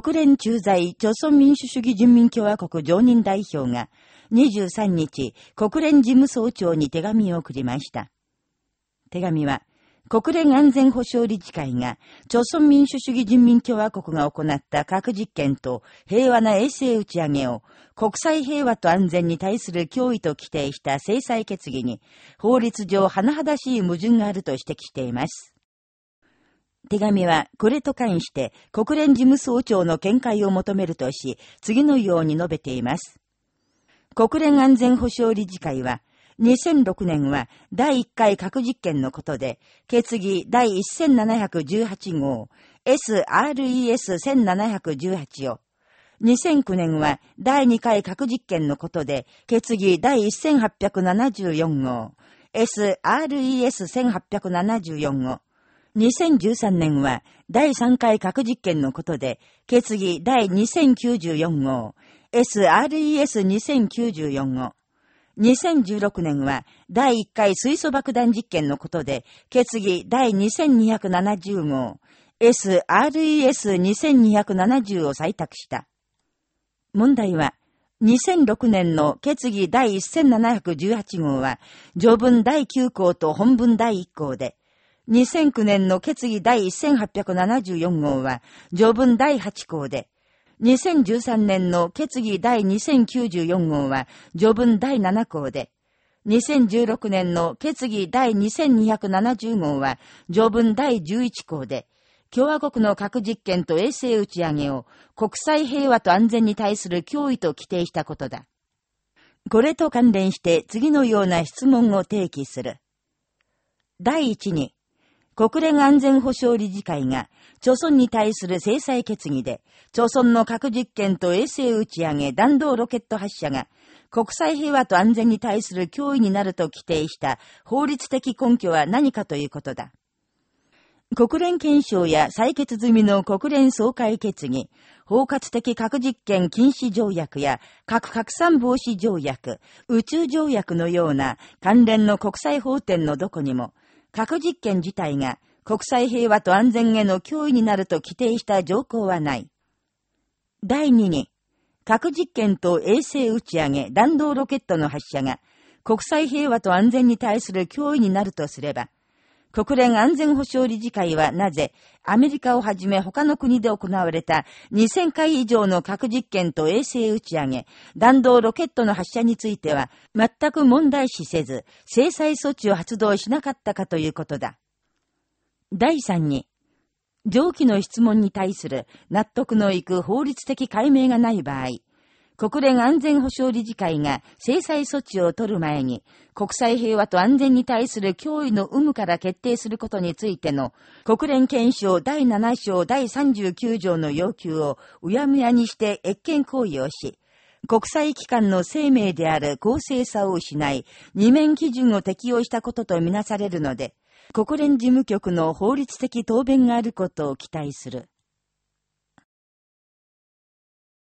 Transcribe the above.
国連駐在朝鮮民主主義人民共和国常任代表が23日、国連事務総長に手紙を送りました。手紙は、国連安全保障理事会が、朝鮮民主主義人民共和国が行った核実験と平和な衛星打ち上げを国際平和と安全に対する脅威と規定した制裁決議に法律上甚だしい矛盾があると指摘しています。手紙はこれと関して国連事務総長の見解を求めるとし、次のように述べています。国連安全保障理事会は、2006年は第1回核実験のことで、決議第1718号 SRES1718 を、2009年は第2回核実験のことで、決議第1874号 SRES1874 を、2013年は第3回核実験のことで、決議第2094号、SRES2094 号。2016年は第1回水素爆弾実験のことで、決議第2270号、SRES2270 を採択した。問題は、2006年の決議第1718号は、条文第9項と本文第1項で、2009年の決議第1874号は、条文第8項で、2013年の決議第2094号は、条文第7項で、2016年の決議第2270号は、条文第11項で、共和国の核実験と衛星打ち上げを国際平和と安全に対する脅威と規定したことだ。これと関連して次のような質問を提起する。第一に、国連安全保障理事会が、朝鮮に対する制裁決議で、朝鮮の核実験と衛星打ち上げ弾道ロケット発射が、国際平和と安全に対する脅威になると規定した法律的根拠は何かということだ。国連憲章や採決済みの国連総会決議、包括的核実験禁止条約や核拡散防止条約、宇宙条約のような関連の国際法典のどこにも、核実験自体が国際平和と安全への脅威になると規定した条項はない。第2に、核実験と衛星打ち上げ、弾道ロケットの発射が国際平和と安全に対する脅威になるとすれば、国連安全保障理事会はなぜ、アメリカをはじめ他の国で行われた2000回以上の核実験と衛星打ち上げ、弾道ロケットの発射については、全く問題視せず、制裁措置を発動しなかったかということだ。第3に、上記の質問に対する納得のいく法律的解明がない場合、国連安全保障理事会が制裁措置を取る前に、国際平和と安全に対する脅威の有無から決定することについての、国連憲章第7章第39条の要求をうやむやにして越権行為をし、国際機関の生命である公正さを失い、二面基準を適用したこととみなされるので、国連事務局の法律的答弁があることを期待する。